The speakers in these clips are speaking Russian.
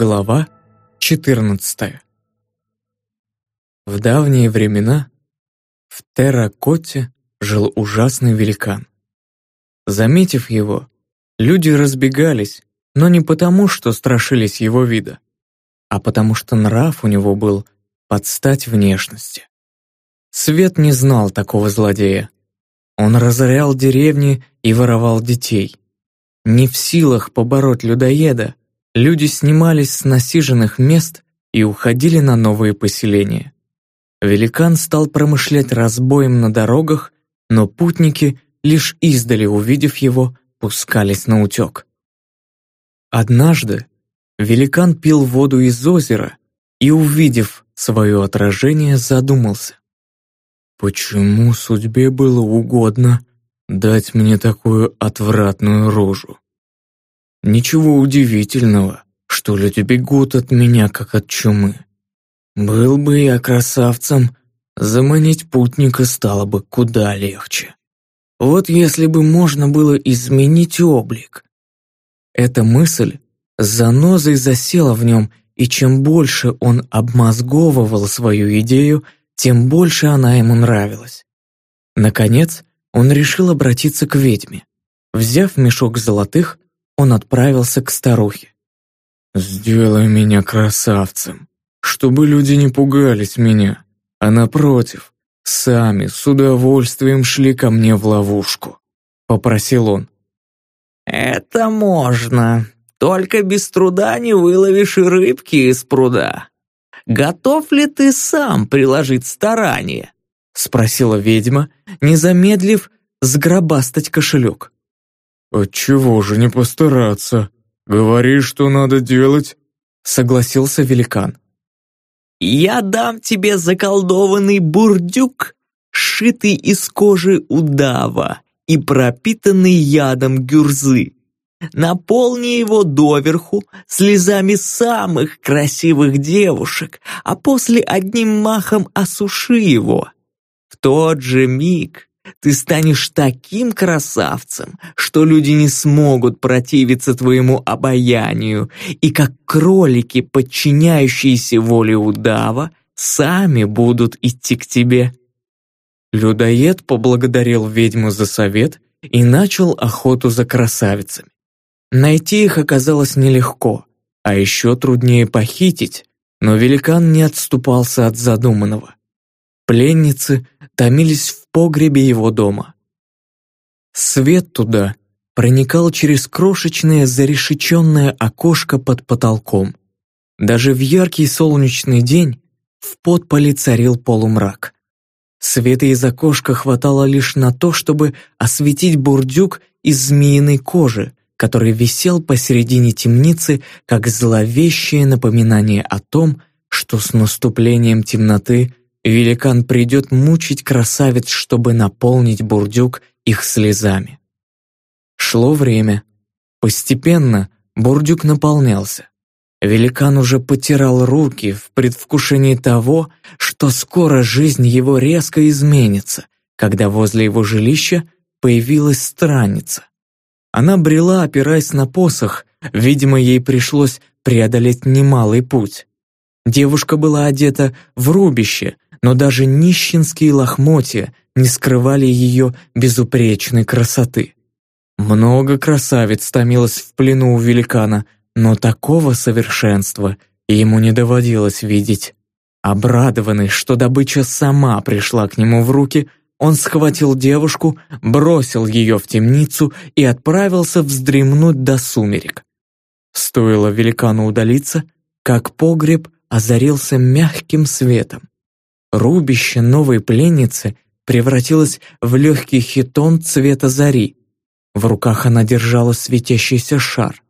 Глава 14 В давние времена в Терракоте жил ужасный великан. Заметив его, люди разбегались, но не потому, что страшились его вида, а потому что нрав у него был под стать внешности. Свет не знал такого злодея. Он разорял деревни и воровал детей. Не в силах побороть людоеда, люди снимались с насиженных мест и уходили на новые поселения. Великан стал промышлять разбоем на дорогах, но путники, лишь издали увидев его, пускались на утек. Однажды великан пил воду из озера и, увидев свое отражение, задумался. Почему судьбе было угодно дать мне такую отвратную рожу? Ничего удивительного, что люди бегут от меня, как от чумы. Был бы я красавцем, заманить путника стало бы куда легче. Вот если бы можно было изменить облик. Эта мысль занозой засела в нем, и чем больше он обмозговывал свою идею, тем больше она ему нравилась. Наконец, он решил обратиться к ведьме. Взяв мешок золотых, он отправился к старухе. «Сделай меня красавцем, чтобы люди не пугались меня, а напротив, сами с удовольствием шли ко мне в ловушку», — попросил он. «Это можно, только без труда не выловишь и рыбки из пруда. Готов ли ты сам приложить старание?» — спросила ведьма, не замедлив сгробастать кошелек. «Отчего же не постараться? Говори, что надо делать», — согласился великан. «Я дам тебе заколдованный бурдюк, сшитый из кожи удава и пропитанный ядом гюрзы. Наполни его доверху слезами самых красивых девушек, а после одним махом осуши его. В тот же миг ты станешь таким красавцем, что люди не смогут противиться твоему обаянию, и как кролики, подчиняющиеся воле удава, сами будут идти к тебе». Людоед поблагодарил ведьму за совет и начал охоту за красавицами. Найти их оказалось нелегко, а еще труднее похитить, но великан не отступался от задуманного. Пленницы томились в погребе его дома. Свет туда проникал через крошечное зарешеченное окошко под потолком. Даже в яркий солнечный день в подполе царил полумрак. Света из окошка хватало лишь на то, чтобы осветить бурдюк из змеиной кожи, который висел посередине темницы, как зловещее напоминание о том, что с наступлением темноты великан придет мучить красавиц, чтобы наполнить бурдюк их слезами. Шло время. Постепенно бурдюк наполнялся. Великан уже потирал руки в предвкушении того, что скоро жизнь его резко изменится, когда возле его жилища появилась странница. Она брела, опираясь на посох, видимо, ей пришлось преодолеть немалый путь. Девушка была одета в рубище, но даже нищенские лохмотья не скрывали ее безупречной красоты. Много красавиц томилось в плену у великана, но такого совершенства ему не доводилось видеть. Обрадованный, что добыча сама пришла к нему в руки, он схватил девушку, бросил ее в темницу и отправился вздремнуть до сумерек. Стоило великану удалиться, как погреб озарился мягким светом. Рубище новой пленницы превратилось в легкий хитон цвета зари. В руках она держала светящийся шар.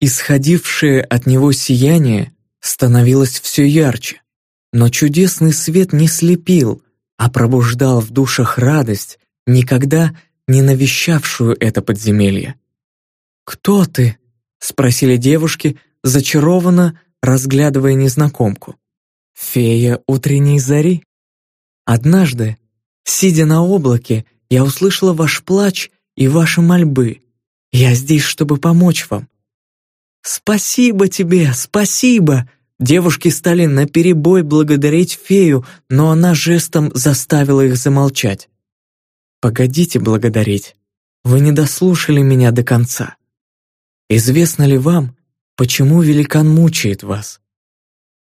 Исходившее от него сияние становилось все ярче, но чудесный свет не слепил, а пробуждал в душах радость, никогда не навещавшую это подземелье. «Кто ты?» — спросили девушки, зачарованно разглядывая незнакомку. Фея утренней зари. Однажды, сидя на облаке, я услышала ваш плач и ваши мольбы. Я здесь, чтобы помочь вам. «Спасибо тебе, спасибо!» Девушки стали наперебой благодарить фею, но она жестом заставила их замолчать. «Погодите благодарить. Вы не дослушали меня до конца. Известно ли вам, почему великан мучает вас?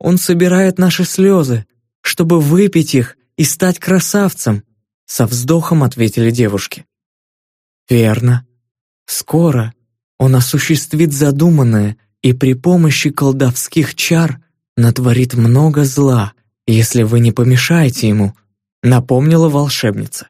Он собирает наши слезы, чтобы выпить их и стать красавцем», со вздохом ответили девушки. «Верно. Скоро он осуществит задуманное и при помощи колдовских чар натворит много зла, если вы не помешаете ему», напомнила волшебница.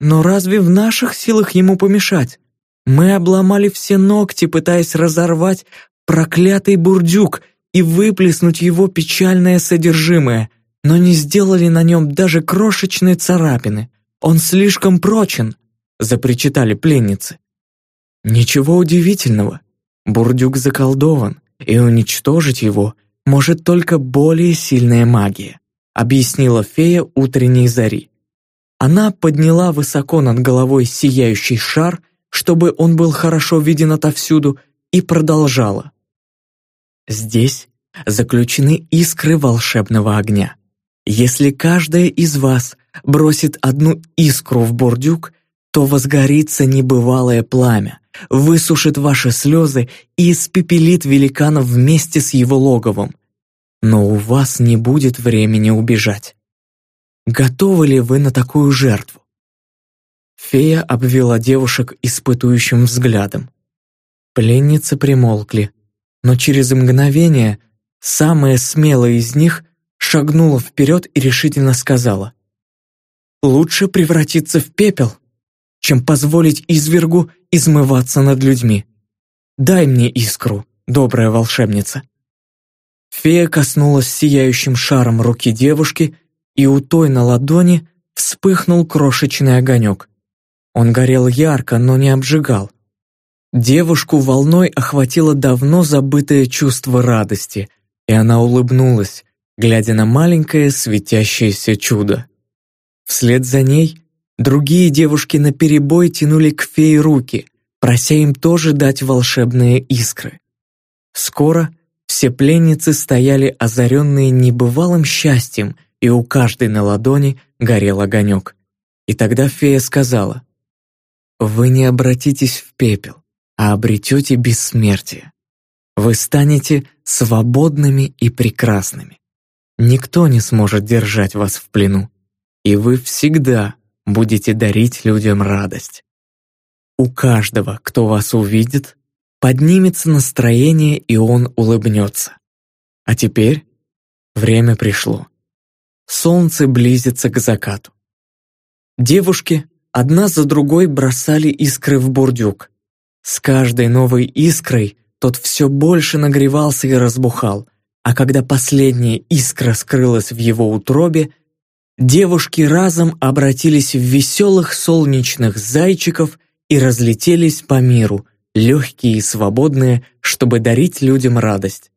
«Но разве в наших силах ему помешать? Мы обломали все ногти, пытаясь разорвать проклятый бурдюк и выплеснуть его печальное содержимое, но не сделали на нем даже крошечной царапины. Он слишком прочен», — запричитали пленницы. Ничего удивительного. Бурдюк заколдован, и уничтожить его может только более сильная магия, объяснила фея утренней зари. Она подняла высоко над головой сияющий шар, чтобы он был хорошо виден отовсюду, и продолжала. Здесь заключены искры волшебного огня. Если каждая из вас бросит одну искру в бурдюк, то возгорится небывалое пламя, высушит ваши слезы и испепелит великана вместе с его логовом. Но у вас не будет времени убежать. Готовы ли вы на такую жертву? Фея обвела девушек испытующим взглядом. Пленницы примолкли, но через мгновение самая смелая из них шагнула вперед и решительно сказала. «Лучше превратиться в пепел, чем позволить извергу измываться над людьми. Дай мне искру, добрая волшебница». Фея коснулась сияющим шаром руки девушки, и у той на ладони вспыхнул крошечный огонек. Он горел ярко, но не обжигал. Девушку волной охватило давно забытое чувство радости, и она улыбнулась, глядя на маленькое светящееся чудо. Вслед за ней другие девушки наперебой тянули к фее руки, прося им тоже дать волшебные искры. Скоро все пленницы стояли озаренные небывалым счастьем, и у каждой на ладони горел огонек. И тогда фея сказала, «Вы не обратитесь в пепел, а обретете бессмертие. Вы станете свободными и прекрасными. Никто не сможет держать вас в плену, и вы всегда будете дарить людям радость. У каждого, кто вас увидит, поднимется настроение, и он улыбнется. А теперь время пришло. Солнце близится к закату. Девушки одна за другой бросали искры в бурдюк. С каждой новой искрой тот все больше нагревался и разбухал, а когда последняя искра скрылась в его утробе, девушки разом обратились в веселых солнечных зайчиков и разлетелись по миру, легкие и свободные, чтобы дарить людям радость.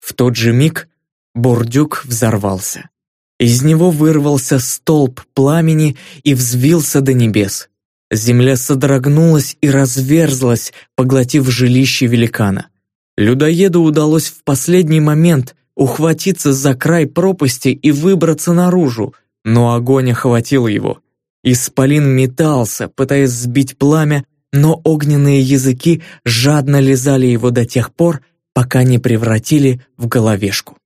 В тот же миг бурдюк взорвался. Из него вырвался столб пламени и взвился до небес. Земля содрогнулась и разверзлась, поглотив жилище великана. Людоеду удалось в последний момент ухватиться за край пропасти и выбраться наружу, но огонь охватил его. Исполин метался, пытаясь сбить пламя, но огненные языки жадно лизали его до тех пор, пока не превратили в головешку.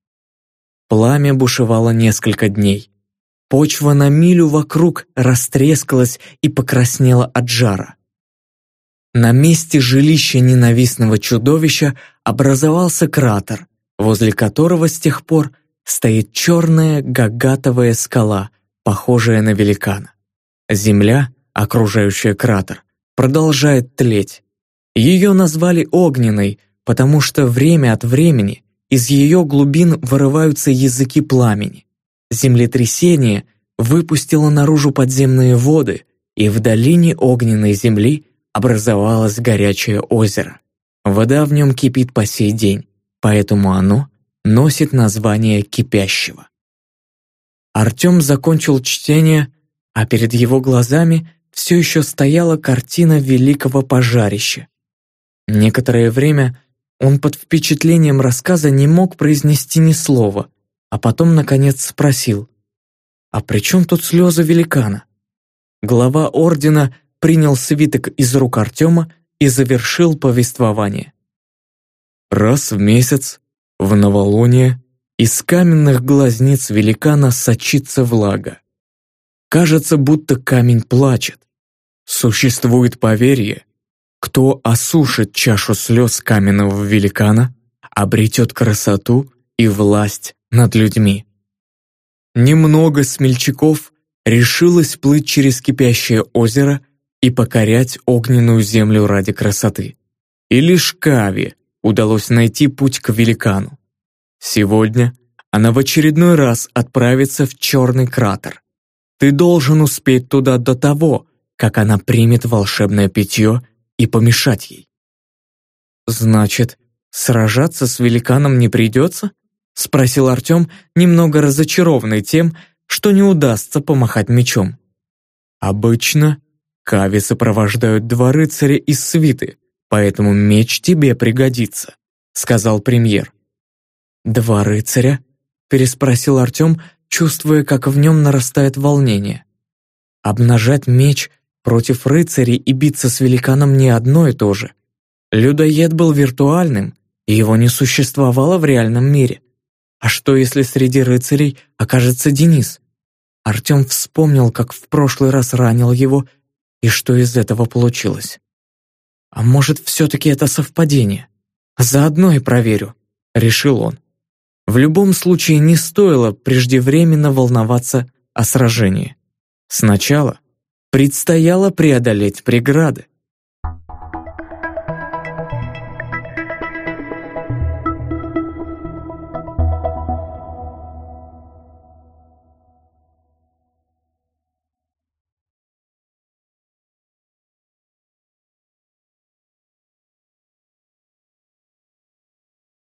Пламя бушевало несколько дней. Почва на милю вокруг растрескалась и покраснела от жара. На месте жилища ненавистного чудовища образовался кратер, возле которого с тех пор стоит черная гагатовая скала, похожая на великана. Земля, окружающая кратер, продолжает тлеть. Ее назвали огненной, потому что время от времени из ее глубин вырываются языки пламени. Землетрясение выпустило наружу подземные воды, и в долине огненной земли образовалось горячее озеро. Вода в нем кипит по сей день, поэтому оно носит название кипящего. Артем закончил чтение, а перед его глазами все еще стояла картина великого пожарища. Некоторое время Он под впечатлением рассказа не мог произнести ни слова, а потом, наконец, спросил, «А при чем тут слезы великана?» Глава ордена принял свиток из рук Артема и завершил повествование. Раз в месяц, в новолуние, из каменных глазниц великана сочится влага. Кажется, будто камень плачет. Существует поверье, кто осушит чашу слез каменного великана, обретет красоту и власть над людьми. Немного смельчаков решилось плыть через кипящее озеро и покорять огненную землю ради красоты. И лишь Кави удалось найти путь к великану. Сегодня она в очередной раз отправится в черный кратер. Ты должен успеть туда до того, как она примет волшебное питье и помешать ей. «Значит, сражаться с великаном не придется?» — спросил Артем, немного разочарованный тем, что не удастся помахать мечом. «Обычно Кави сопровождают два рыцаря из свиты, поэтому меч тебе пригодится», — сказал премьер. «Два рыцаря?» — переспросил Артем, чувствуя, как в нем нарастает волнение. «Обнажать меч против рыцарей и биться с великаном не одно и то же. Людоед был виртуальным, и его не существовало в реальном мире. А что, если среди рыцарей окажется Денис? Артем вспомнил, как в прошлый раз ранил его, и что из этого получилось. А может, все-таки это совпадение? Заодно и проверю, решил он. В любом случае не стоило преждевременно волноваться о сражении. Сначала предстояло преодолеть преграды.